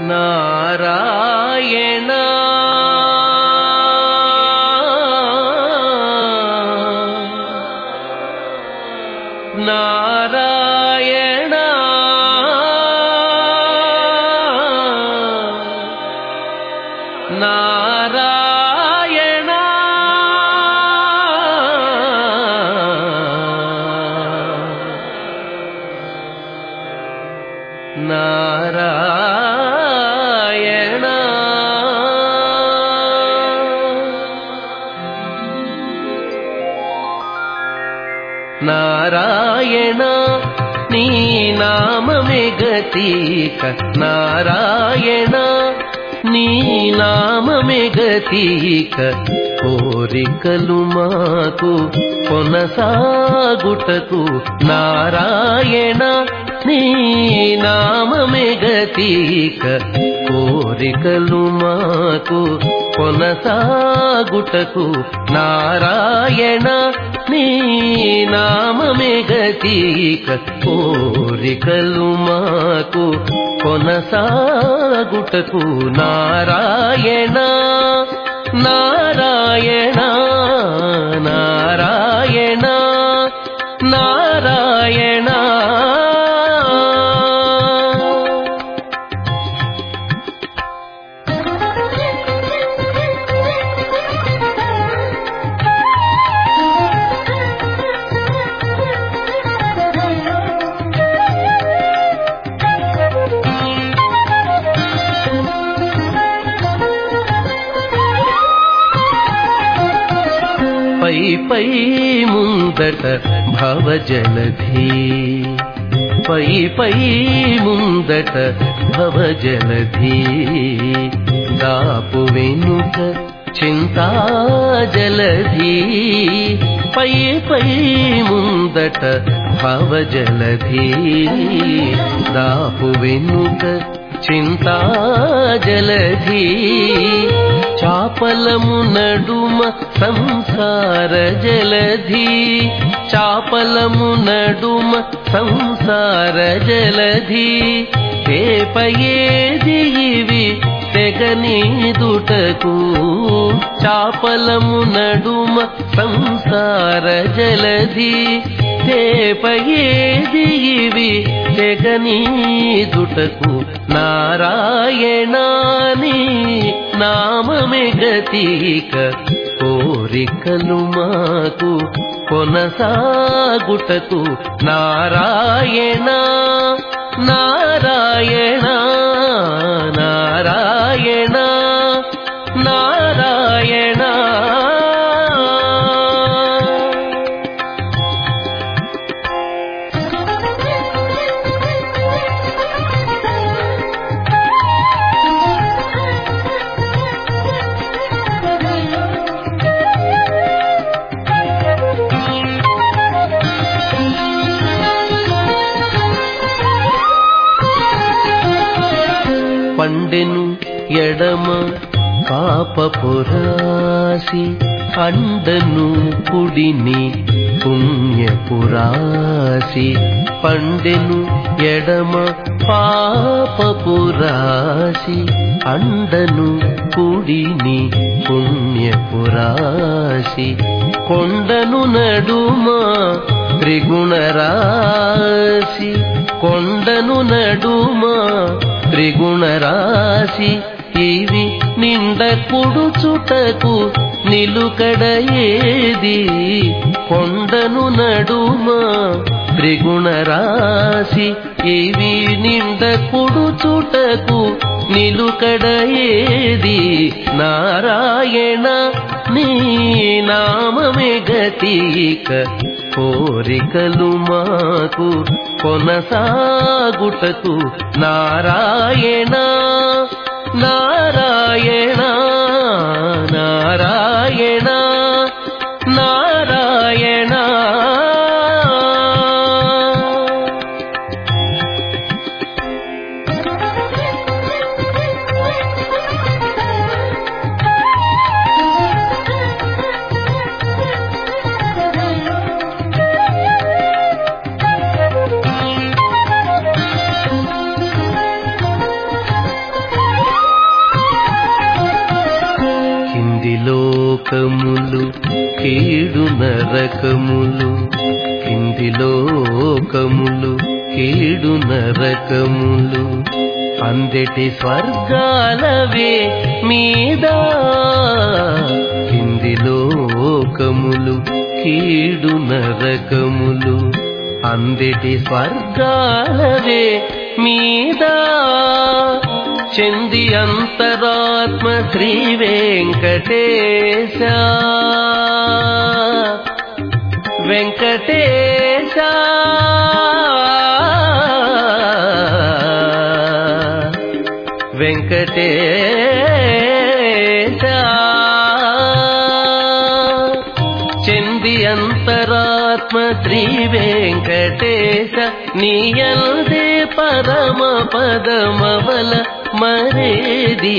నారాయణ నారాయణ నారాయణ నారాయణ నారాయణ నీ నామమే గతీక. నారాయణ నీ నామమే గతీక. కోరికలు మాకు కొనసాగుటకు. నారాయణ నీ నామమే గతీక. కోరికలు మాకు కొనసాగుటకు. నారాయణ నీ నామమే గతీక కోరికలు మాకు కొనసాగుటకు నారాయణ నారాయణ. పై ముందట భవజలధి. పై పై ముందట భవజలధి. దాపు వెనుక చింతాజలధి. పై పై ముందట భవజలధి. దాపు వెనుక చింతా చాపలము నడుమ సంసార జలధి. చాపలము నడుమ సంసార జలధి. చేపయేది ఇవి తెగనీదుటకు. చాపలము నడుమ సంసార జలధి. చేపయేది ఇవి తెగనీదుటకు నారాయణాని నామమే గతిక కోరికలు మాకు కొనసాగుటకు నారాయణ నారాయణ నారాయణ. ఎడమ పాపపురాసి అండను కుడిని పుణ్యపురాసి పండెను ఎడమ పాపపురాసి అండను కుడిని పుణ్యపురాసి కొండను నడుమ త్రిగుణరాశి కొండను నడుమ త్రిగుణరాశి ఇవి నిండ కుడుచుటకు నిలుకడయేది. కొండను నడుమ త్రిగుణరాశి ఇవి నిండ కుడుచుటకు నిలుకడయేది. నారాయణ నీ నామమే గతిక కోరికలు మాకు కొనసాగుటకు. నారాయణ నారాయణ నారాయణ. నరకములు కింది లోకములు కీడు నరకములు. అందటి స్వర్గాలవే మీద? కింది లోకములు కీడు నరకములు అందటి స్వర్గాలవే మీద? చెంది అంతరాత్మ శ్రీ వెంకటేశ వెంకటేశ. వెంకటేశ. చెంది అంతరాత్మ శ్రీ వెంకటేశ నీయల్దే పరమ పదమవల మరేది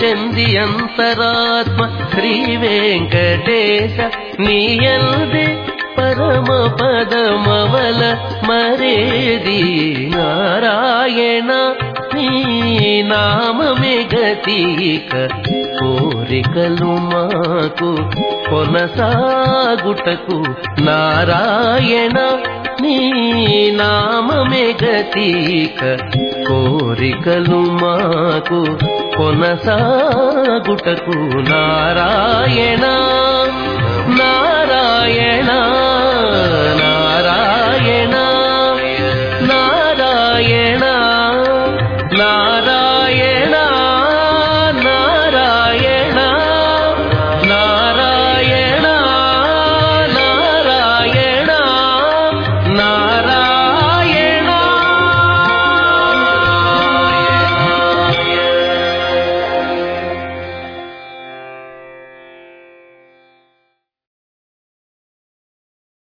చెంది అంతరాత్మ శ్రీ వెంకటేశ నీయల్దే పరమ పదమవల మరేది? నారాయణ నీ నామమే గతీక కోరికలు మాకు కొనసాగుటకు నారాయణ. నీ నామమే గతీక కోరికలు మాకు కొనసాగుటకు నారాయణ నారాయణ నారాయణ నారాయణ